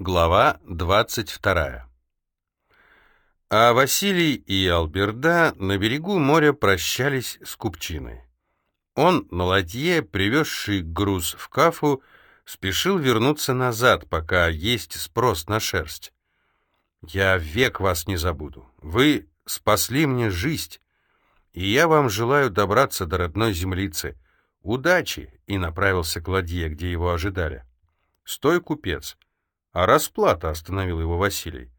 Глава 22. А Василий и Алберда на берегу моря прощались с купчиной. Он на ладье, привезший груз в Кафу, спешил вернуться назад, пока есть спрос на шерсть. «Я век вас не забуду. Вы спасли мне жизнь, и я вам желаю добраться до родной землицы. Удачи!» и направился к ладье, где его ожидали. «Стой, купец!» А расплата, остановил его Василий.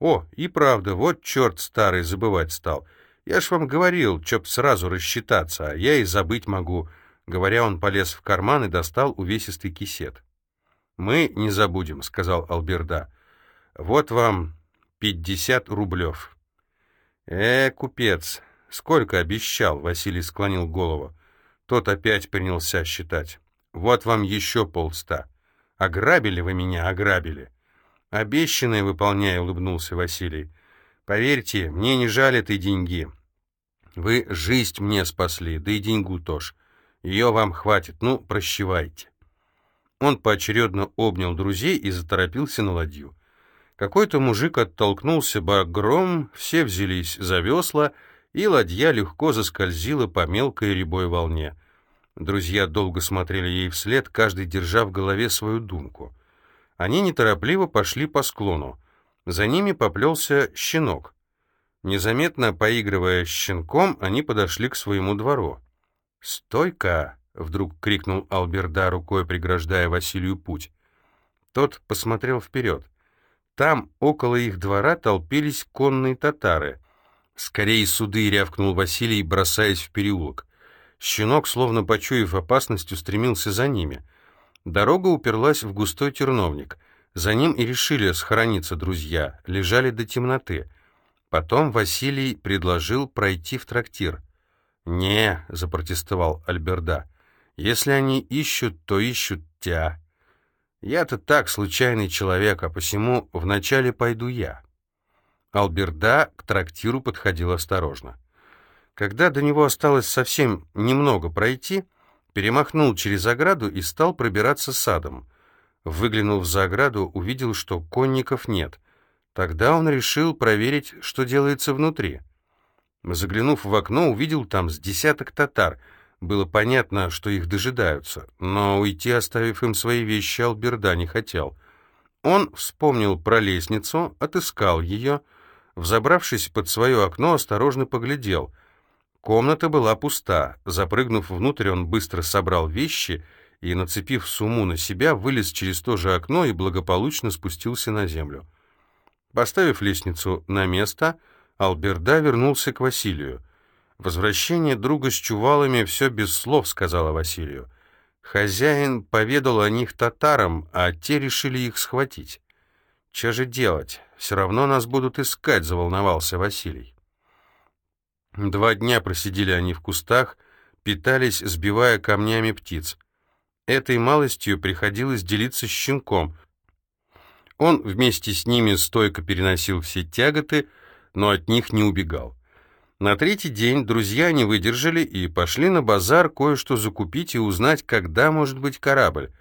О, и правда, вот черт старый забывать стал. Я ж вам говорил, чтоб сразу рассчитаться, а я и забыть могу. Говоря, он полез в карман и достал увесистый кисет. «Мы не забудем», — сказал Алберда. «Вот вам пятьдесят рублев». «Э, купец, сколько обещал?» — Василий склонил голову. Тот опять принялся считать. «Вот вам еще полста». Ограбили вы меня, ограбили. Обещанное выполняю, улыбнулся Василий. Поверьте, мне не жаль этой деньги. Вы жизнь мне спасли, да и деньгу тоже. Ее вам хватит, ну, прощевайте. Он поочередно обнял друзей и заторопился на ладью. Какой-то мужик оттолкнулся багром, все взялись за весла, и ладья легко заскользила по мелкой рябой волне — Друзья долго смотрели ей вслед, каждый держа в голове свою думку. Они неторопливо пошли по склону. За ними поплелся щенок. Незаметно поигрывая щенком, они подошли к своему двору. «Стой-ка!» — вдруг крикнул Алберда, рукой преграждая Василию путь. Тот посмотрел вперед. Там, около их двора, толпились конные татары. «Скорей суды!» — рявкнул Василий, бросаясь в переулок. Щенок, словно почуяв опасность, устремился за ними. Дорога уперлась в густой терновник. За ним и решили схорониться друзья, лежали до темноты. Потом Василий предложил пройти в трактир. «Не», — запротестовал Альберда, — «если они ищут, то ищут тебя. Я-то так, случайный человек, а посему вначале пойду я». Альберда к трактиру подходил осторожно. Когда до него осталось совсем немного пройти, перемахнул через ограду и стал пробираться садом. Выглянув за ограду, увидел, что конников нет. Тогда он решил проверить, что делается внутри. Заглянув в окно, увидел там с десяток татар. Было понятно, что их дожидаются, но уйти, оставив им свои вещи, Алберда не хотел. Он вспомнил про лестницу, отыскал ее, взобравшись под свое окно, осторожно поглядел — Комната была пуста. Запрыгнув внутрь, он быстро собрал вещи и, нацепив сумму на себя, вылез через то же окно и благополучно спустился на землю. Поставив лестницу на место, Алберда вернулся к Василию. «Возвращение друга с чувалами все без слов», — сказала Василию. «Хозяин поведал о них татарам, а те решили их схватить». «Че же делать? Все равно нас будут искать», — заволновался Василий. Два дня просидели они в кустах, питались, сбивая камнями птиц. Этой малостью приходилось делиться с щенком. Он вместе с ними стойко переносил все тяготы, но от них не убегал. На третий день друзья не выдержали и пошли на базар кое-что закупить и узнать, когда может быть корабль.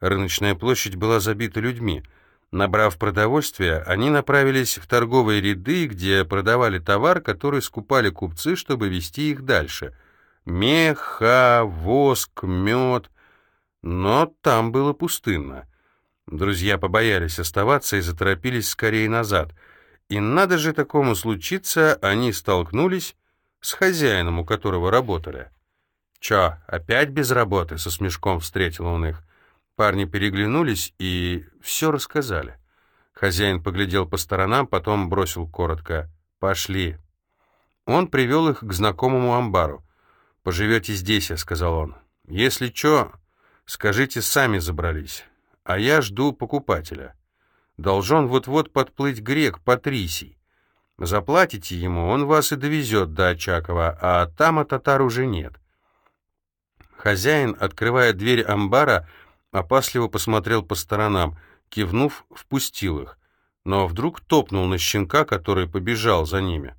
Рыночная площадь была забита людьми — Набрав продовольствие, они направились в торговые ряды, где продавали товар, который скупали купцы, чтобы везти их дальше. Меха, воск, мед. Но там было пустынно. Друзья побоялись оставаться и заторопились скорее назад. И надо же такому случиться, они столкнулись с хозяином, у которого работали. «Чё, опять без работы?» — со смешком встретил он их. Парни переглянулись и все рассказали. Хозяин поглядел по сторонам, потом бросил коротко «Пошли». Он привел их к знакомому амбару. «Поживете здесь», — сказал он. «Если чё, скажите, сами забрались. А я жду покупателя. Должен вот-вот подплыть грек Патрисий. Заплатите ему, он вас и довезет до Очакова, а там от татар уже нет». Хозяин, открывая дверь амбара, — опасливо посмотрел по сторонам, кивнув, впустил их, но вдруг топнул на щенка, который побежал за ними.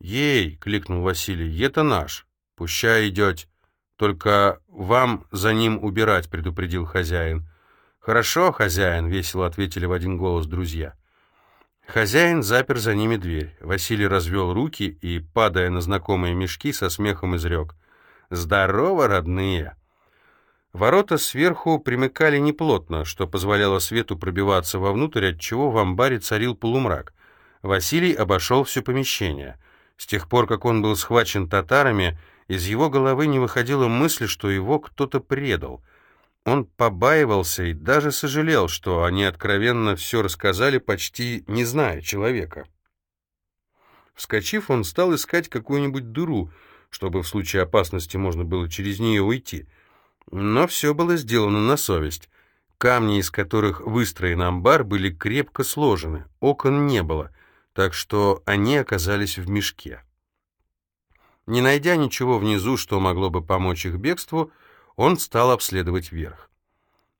«Ей!» — кликнул Василий. «Это наш. Пуща идете. Только вам за ним убирать», — предупредил хозяин. «Хорошо, хозяин», — весело ответили в один голос друзья. Хозяин запер за ними дверь. Василий развел руки и, падая на знакомые мешки, со смехом изрек. «Здорово, родные!» Ворота сверху примыкали неплотно, что позволяло свету пробиваться вовнутрь, отчего в амбаре царил полумрак. Василий обошел все помещение. С тех пор, как он был схвачен татарами, из его головы не выходила мысль, что его кто-то предал. Он побаивался и даже сожалел, что они откровенно все рассказали, почти не зная человека. Вскочив, он стал искать какую-нибудь дыру, чтобы в случае опасности можно было через нее уйти. Но все было сделано на совесть. Камни, из которых выстроен амбар, были крепко сложены, окон не было, так что они оказались в мешке. Не найдя ничего внизу, что могло бы помочь их бегству, он стал обследовать верх.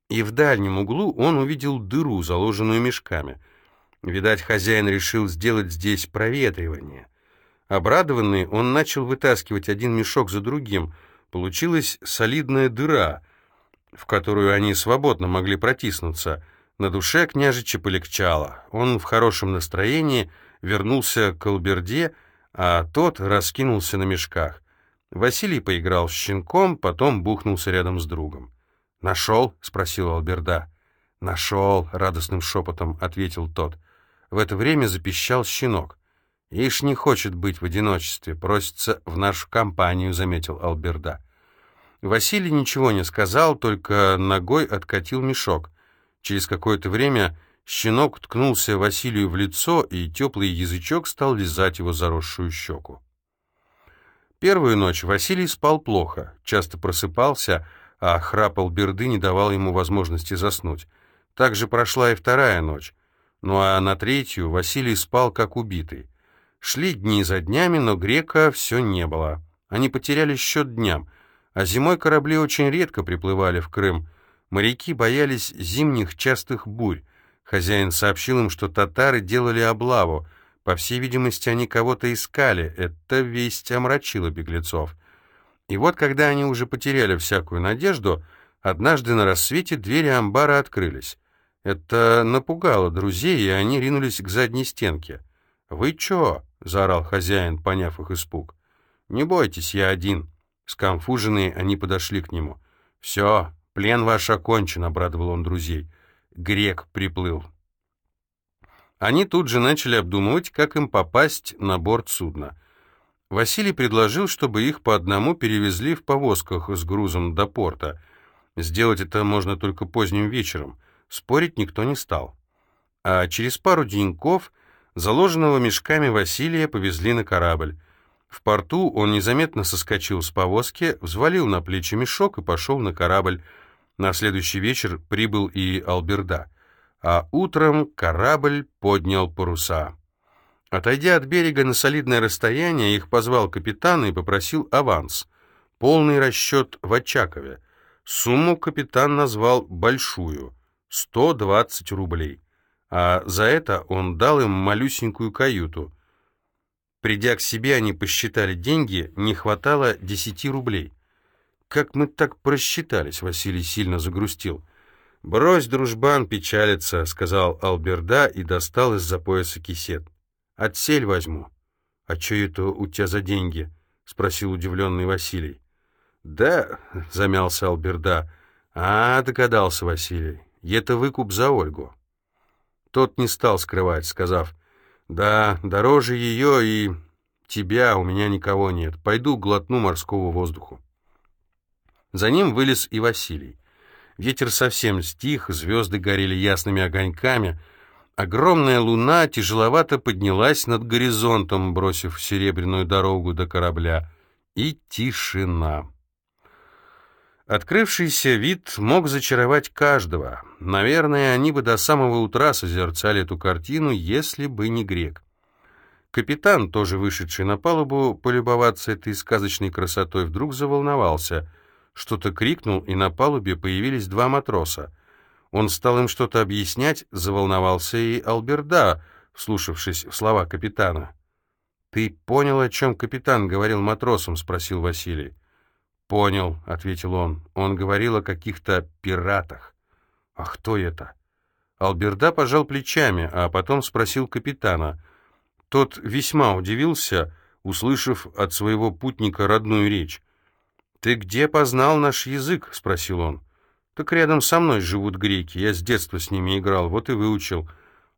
И в дальнем углу он увидел дыру, заложенную мешками. Видать, хозяин решил сделать здесь проветривание. Обрадованный, он начал вытаскивать один мешок за другим. Получилась солидная дыра, в которую они свободно могли протиснуться. На душе княжича полегчало. Он в хорошем настроении вернулся к Алберде, а тот раскинулся на мешках. Василий поиграл с щенком, потом бухнулся рядом с другом. «Нашел?» — спросил Алберда. «Нашел», — радостным шепотом ответил тот. В это время запищал щенок. «Ишь не хочет быть в одиночестве, просится в нашу компанию», — заметил Алберда. Василий ничего не сказал, только ногой откатил мешок. Через какое-то время Щенок ткнулся Василию в лицо, и теплый язычок стал лизать его заросшую щеку. Первую ночь Василий спал плохо, часто просыпался, а храп Алберды не давал ему возможности заснуть. Так же прошла и вторая ночь. Ну а на третью Василий спал как убитый. Шли дни за днями, но грека все не было. Они потеряли счет дням, а зимой корабли очень редко приплывали в Крым. Моряки боялись зимних частых бурь, Хозяин сообщил им, что татары делали облаву. По всей видимости, они кого-то искали. Эта весть омрачила беглецов. И вот, когда они уже потеряли всякую надежду, однажды на рассвете двери амбара открылись. Это напугало друзей, и они ринулись к задней стенке. «Вы чё?» — заорал хозяин, поняв их испуг. «Не бойтесь, я один». Скомфуженные они подошли к нему. «Все, плен ваш окончен», — обрадовал он друзей грек приплыл. Они тут же начали обдумывать, как им попасть на борт судна. Василий предложил, чтобы их по одному перевезли в повозках с грузом до порта. Сделать это можно только поздним вечером. Спорить никто не стал. А через пару деньков заложенного мешками Василия повезли на корабль. В порту он незаметно соскочил с повозки, взвалил на плечи мешок и пошел на корабль, на следующий вечер прибыл и Алберда, а утром корабль поднял паруса. Отойдя от берега на солидное расстояние, их позвал капитан и попросил аванс, полный расчет в Очакове. Сумму капитан назвал большую — 120 рублей, а за это он дал им малюсенькую каюту. Придя к себе, они посчитали деньги, не хватало 10 рублей. «Как мы так просчитались?» — Василий сильно загрустил. «Брось, дружбан, печалиться», — сказал Алберда и достал из-за пояса кисет. «Отсель возьму». «А что это у тебя за деньги?» — спросил удивленный Василий. «Да», — замялся Алберда. «А, догадался Василий. Это выкуп за Ольгу». Тот не стал скрывать, сказав, «Да, дороже ее и тебя у меня никого нет. Пойду глотну морского воздуху». За ним вылез и Василий. Ветер совсем стих, звезды горели ясными огоньками. Огромная луна тяжеловато поднялась над горизонтом, бросив серебряную дорогу до корабля. И тишина. Открывшийся вид мог зачаровать каждого. Наверное, они бы до самого утра созерцали эту картину, если бы не грек. Капитан, тоже вышедший на палубу полюбоваться этой сказочной красотой, вдруг заволновался — что-то крикнул, и на палубе появились два матроса. Он стал им что-то объяснять, заволновался и Алберда, вслушавшись в слова капитана. «Ты понял, о чем капитан говорил матросам?» — спросил Василий. «Понял», — ответил он. «Он говорил о каких-то пиратах». «А кто это?» Алберда пожал плечами, а потом спросил капитана. Тот весьма удивился, услышав от своего путника родную речь. «Ты где познал наш язык?» — спросил он. «Так рядом со мной живут греки, я с детства с ними играл, вот и выучил».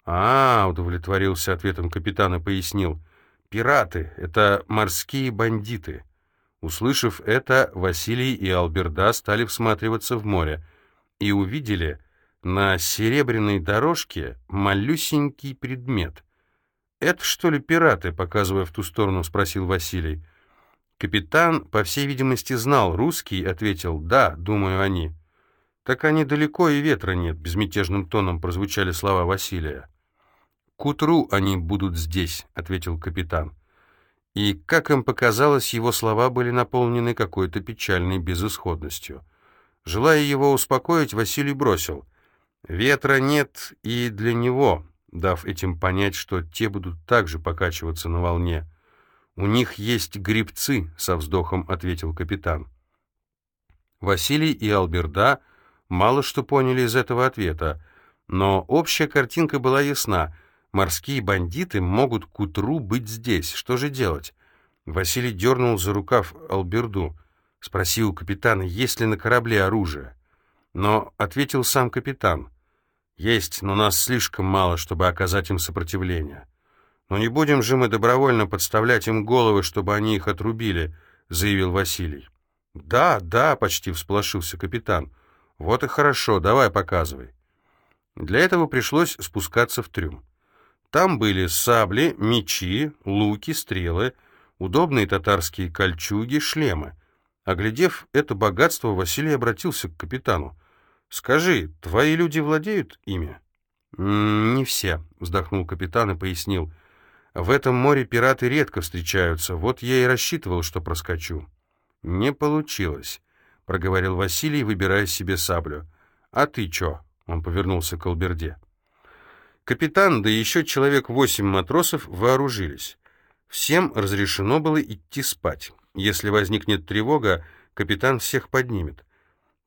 «А, — удовлетворился ответом капитан и пояснил, — пираты — это морские бандиты». Услышав это, Василий и Алберда стали всматриваться в море и увидели на серебряной дорожке малюсенький предмет. «Это, что ли, пираты?» — показывая в ту сторону, спросил Василий. Капитан, по всей видимости, знал русский, ответил «Да, думаю, они». «Так они далеко и ветра нет», — безмятежным тоном прозвучали слова Василия. «К утру они будут здесь», — ответил капитан. И, как им показалось, его слова были наполнены какой-то печальной безысходностью. Желая его успокоить, Василий бросил. «Ветра нет и для него», дав этим понять, что те будут также покачиваться на волне. «У них есть грибцы», — со вздохом ответил капитан. Василий и Алберда мало что поняли из этого ответа, но общая картинка была ясна. Морские бандиты могут к утру быть здесь. Что же делать? Василий дернул за рукав Алберду. Спросил у капитана, есть ли на корабле оружие. Но ответил сам капитан. «Есть, но нас слишком мало, чтобы оказать им сопротивление». «Но не будем же мы добровольно подставлять им головы, чтобы они их отрубили», — заявил Василий. «Да, да», — почти всполошился капитан. «Вот и хорошо, давай показывай». Для этого пришлось спускаться в трюм. Там были сабли, мечи, луки, стрелы, удобные татарские кольчуги, шлемы. Оглядев это богатство, Василий обратился к капитану. «Скажи, твои люди владеют ими?» «Не все», — вздохнул капитан и пояснил. В этом море пираты редко встречаются, вот я и рассчитывал, что проскочу». «Не получилось», — проговорил Василий, выбирая себе саблю. «А ты чё?» — он повернулся к Алберде. Капитан, да еще человек восемь матросов вооружились. Всем разрешено было идти спать. Если возникнет тревога, капитан всех поднимет.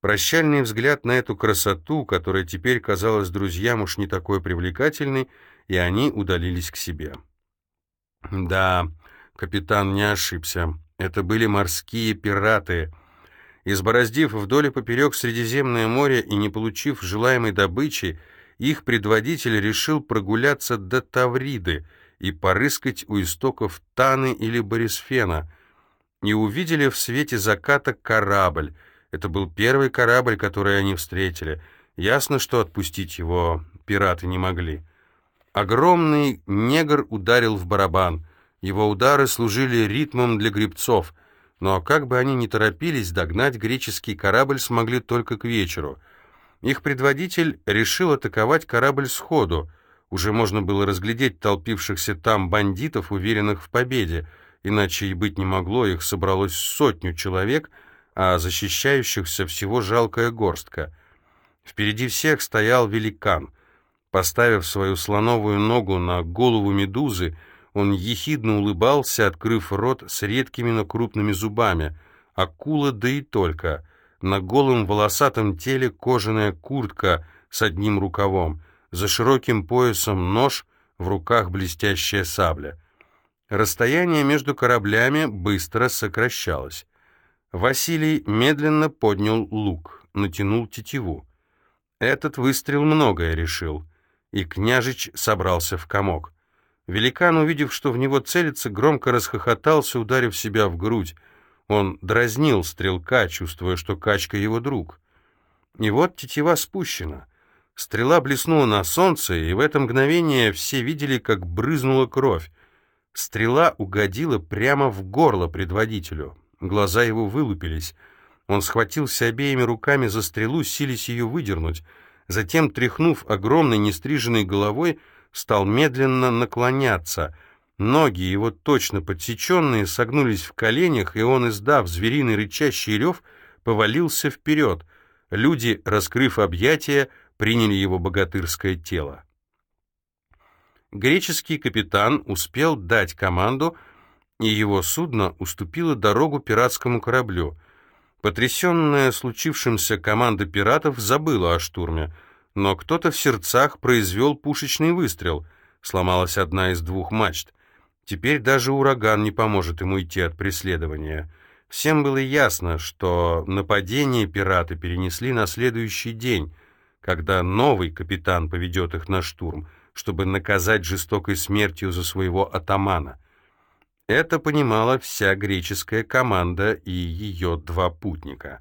Прощальный взгляд на эту красоту, которая теперь казалась друзьям уж не такой привлекательной, и они удалились к себе. Да, капитан не ошибся. Это были морские пираты. Избороздив вдоль и поперек Средиземное море и не получив желаемой добычи, их предводитель решил прогуляться до Тавриды и порыскать у истоков Таны или Борисфена. И увидели в свете заката корабль. Это был первый корабль, который они встретили. Ясно, что отпустить его пираты не могли. Огромный негр ударил в барабан. Его удары служили ритмом для гребцов, но как бы они ни торопились, догнать греческий корабль смогли только к вечеру. Их предводитель решил атаковать корабль сходу. Уже можно было разглядеть толпившихся там бандитов, уверенных в победе, иначе и быть не могло, их собралось сотню человек, а защищающихся всего жалкая горстка. Впереди всех стоял великан — Поставив свою слоновую ногу на голову медузы, он ехидно улыбался, открыв рот с редкими, но крупными зубами. Акула, да и только. На голом волосатом теле кожаная куртка с одним рукавом, за широким поясом нож, в руках блестящая сабля. Расстояние между кораблями быстро сокращалось. Василий медленно поднял лук, натянул тетиву. Этот выстрел многое решил и княжич собрался в комок. Великан, увидев, что в него целится, громко расхохотался, ударив себя в грудь. Он дразнил стрелка, чувствуя, что качка его друг. И вот тетива спущена. Стрела блеснула на солнце, и в это мгновение все видели, как брызнула кровь. Стрела угодила прямо в горло предводителю. Глаза его вылупились. Он схватился обеими руками за стрелу, сились ее выдернуть — Затем, тряхнув огромной нестриженной головой, стал медленно наклоняться. Ноги его точно подсеченные согнулись в коленях, и он, издав звериный рычащий рев, повалился вперед. Люди, раскрыв объятия, приняли его богатырское тело. Греческий капитан успел дать команду, и его судно уступило дорогу пиратскому кораблю — Потрясенная случившимся команда пиратов забыла о штурме. но кто-то в сердцах произвел пушечный выстрел. Сломалась одна из двух мачт. Теперь даже ураган не поможет ему идти от преследования. Всем было ясно, что нападение пираты перенесли на следующий день, когда новый капитан поведет их на штурм, чтобы наказать жестокой смертью за своего атамана. Это понимала вся греческая команда и ее два путника.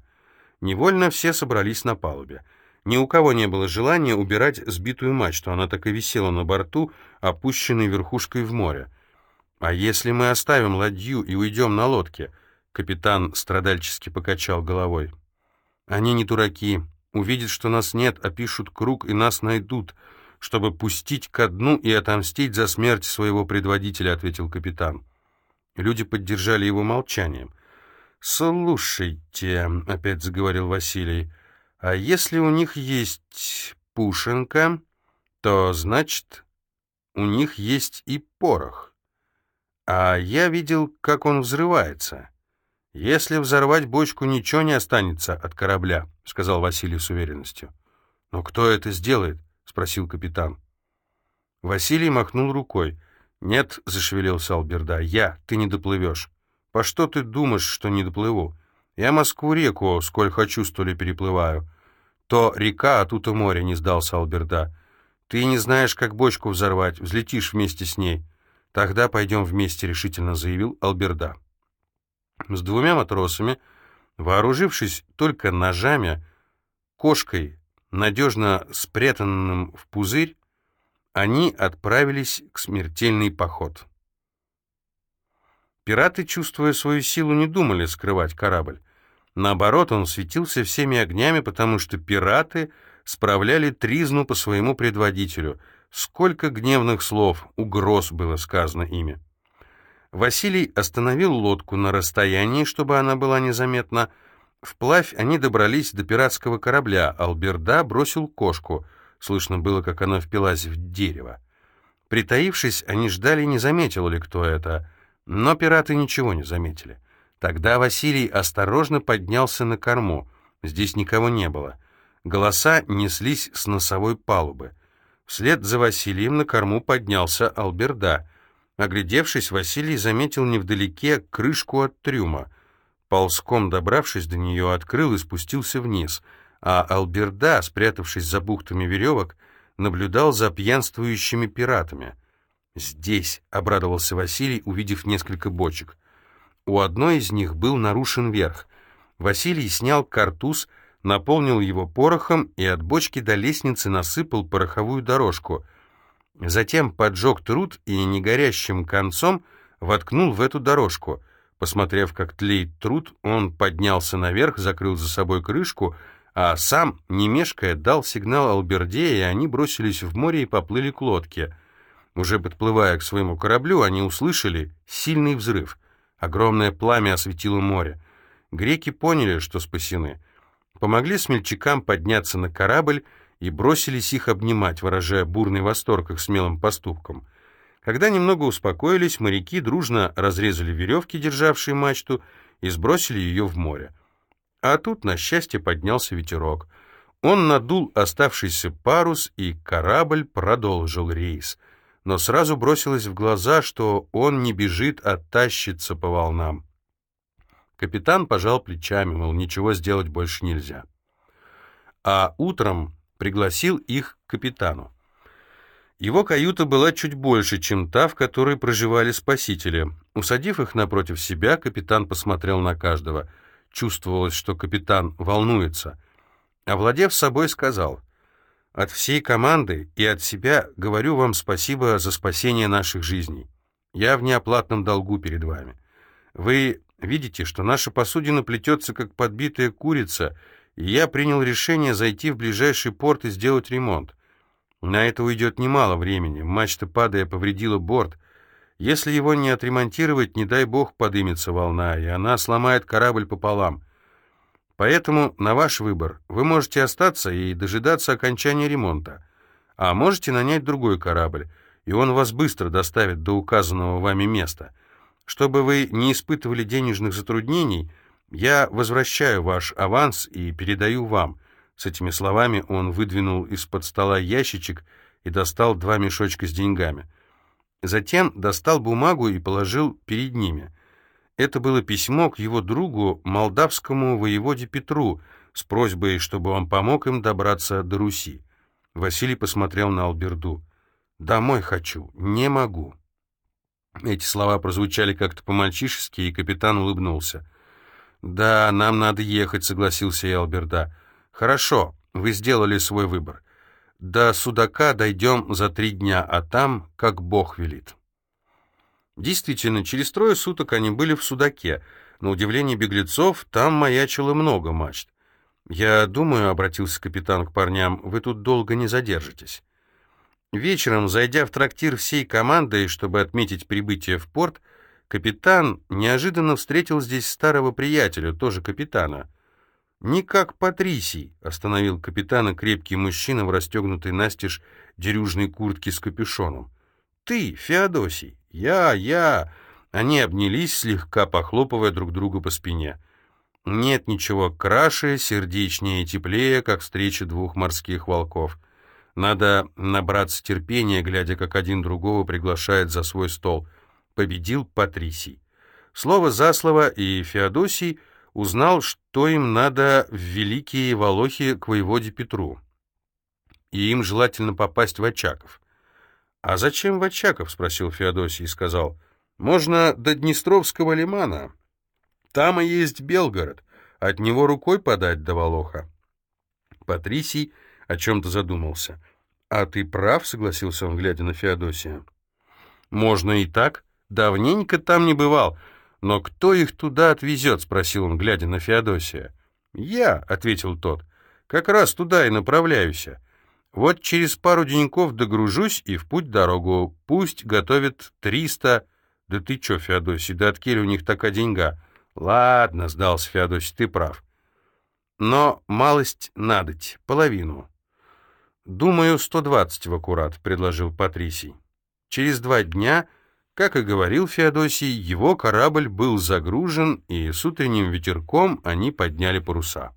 Невольно все собрались на палубе. Ни у кого не было желания убирать сбитую мачту, она так и висела на борту, опущенной верхушкой в море. «А если мы оставим ладью и уйдем на лодке?» Капитан страдальчески покачал головой. «Они не дураки. Увидят, что нас нет, опишут круг и нас найдут, чтобы пустить ко дну и отомстить за смерть своего предводителя», — ответил капитан. Люди поддержали его молчанием. «Слушайте», — опять заговорил Василий, — «а если у них есть пушенка, то, значит, у них есть и порох». А я видел, как он взрывается. Если взорвать бочку, ничего не останется от корабля, сказал Василий с уверенностью. Но кто это сделает? спросил капитан. Василий махнул рукой. «Нет», — зашевелился Алберда, — «я, ты не доплывешь». «По что ты думаешь, что не доплыву? Я Москву-реку, сколь хочу, столь и переплываю». «То река, а тут и море», — не сдался Алберда. «Ты не знаешь, как бочку взорвать, взлетишь вместе с ней». «Тогда пойдем вместе», — решительно заявил Алберда. С двумя матросами, вооружившись только ножами, кошкой, надежно спрятанным в пузырь, они отправились к смертельный поход. Пираты, чувствуя свою силу, не думали скрывать корабль. Наоборот, он светился всеми огнями, потому что пираты справляли тризну по своему предводителю — Сколько гневных слов, угроз было сказано ими. Василий остановил лодку на расстоянии, чтобы она была незаметна. Вплавь они добрались до пиратского корабля. Алберда бросил кошку. Слышно было, как она впилась в дерево. Притаившись, они ждали, не заметил ли кто это. Но пираты ничего не заметили. Тогда Василий осторожно поднялся на корму. Здесь никого не было. Голоса неслись с носовой палубы. Вслед за Василием на корму поднялся Алберда. Оглядевшись, Василий заметил невдалеке крышку от трюма. Ползком добравшись до нее, открыл и спустился вниз, а Алберда, спрятавшись за бухтами веревок, наблюдал за пьянствующими пиратами. «Здесь», — обрадовался Василий, увидев несколько бочек. У одной из них был нарушен верх. Василий снял картуз, — наполнил его порохом и от бочки до лестницы насыпал пороховую дорожку. Затем поджег труд и негорящим концом воткнул в эту дорожку. Посмотрев, как тлеет труд, он поднялся наверх, закрыл за собой крышку, а сам, не мешкая, дал сигнал Алберде, и они бросились в море и поплыли к лодке. Уже подплывая к своему кораблю, они услышали сильный взрыв. Огромное пламя осветило море. Греки поняли, что спасены — помогли смельчакам подняться на корабль и бросились их обнимать, выражая бурный восторг их смелым поступком. Когда немного успокоились, моряки дружно разрезали веревки, державшие мачту, и сбросили ее в море. А тут, на счастье, поднялся ветерок. Он надул оставшийся парус, и корабль продолжил рейс. Но сразу бросилось в глаза, что он не бежит, а тащится по волнам. Капитан пожал плечами, мол, ничего сделать больше нельзя. А утром пригласил их к капитану. Его каюта была чуть больше, чем та, в которой проживали спасители. Усадив их напротив себя, капитан посмотрел на каждого. Чувствовалось, что капитан волнуется. Овладев собой, сказал, «От всей команды и от себя говорю вам спасибо за спасение наших жизней. Я в неоплатном долгу перед вами. Вы Видите, что наша посудина плетется, как подбитая курица, и я принял решение зайти в ближайший порт и сделать ремонт. На это уйдет немало времени. Мачта, падая, повредила борт. Если его не отремонтировать, не дай бог, подымется волна, и она сломает корабль пополам. Поэтому на ваш выбор. Вы можете остаться и дожидаться окончания ремонта. А можете нанять другой корабль, и он вас быстро доставит до указанного вами места — чтобы вы не испытывали денежных затруднений, я возвращаю ваш аванс и передаю вам. С этими словами он выдвинул из-под стола ящичек и достал два мешочка с деньгами. Затем достал бумагу и положил перед ними. Это было письмо к его другу, молдавскому воеводе Петру, с просьбой, чтобы он помог им добраться до Руси. Василий посмотрел на Алберду. «Домой хочу, не могу». Эти слова прозвучали как-то по-мальчишески, и капитан улыбнулся. «Да, нам надо ехать», — согласился и. «Хорошо, вы сделали свой выбор. До Судака дойдем за три дня, а там, как Бог велит». Действительно, через трое суток они были в Судаке. На удивление беглецов, там маячило много мачт. «Я думаю», — обратился капитан к парням, — «вы тут долго не задержитесь». Вечером, зайдя в трактир всей командой, чтобы отметить прибытие в порт, капитан неожиданно встретил здесь старого приятеля, тоже капитана. «Не как Патрисий», — остановил капитана крепкий мужчина в расстегнутой настежь дерюжной куртке с капюшоном. «Ты, Феодосий, я, я...» Они обнялись, слегка похлопывая друг друга по спине. Нет ничего краше, сердечнее и теплее, как встреча двух морских волков. Надо набраться терпения, глядя, как один другого приглашает за свой стол. Победил Патрисий. Слово за слово, и Феодосий узнал, что им надо в Великие Волохи к воеводе Петру. И им желательно попасть в Очаков. «А зачем в Очаков?» — спросил Феодосий и сказал. «Можно до Днестровского лимана. Там и есть Белгород. От него рукой подать до Волоха». Патрисий о чем-то задумался. «А ты прав», — согласился он, глядя на Феодосия. «Можно и так. Давненько там не бывал. Но кто их туда отвезет?» — спросил он, глядя на Феодосия. «Я», — ответил тот, — «как раз туда и направляюсь. Вот через пару деньков догружусь и в путь дорогу. Пусть готовят триста...» «Да ты чё, Феодосий, да откель у них такая деньга?» «Ладно», — сдался Феодосий, — «ты прав». «Но малость надоть, половину». «Думаю, 120 в аккурат», — предложил Патрисий. Через два дня, как и говорил Феодосий, его корабль был загружен, и с утренним ветерком они подняли паруса.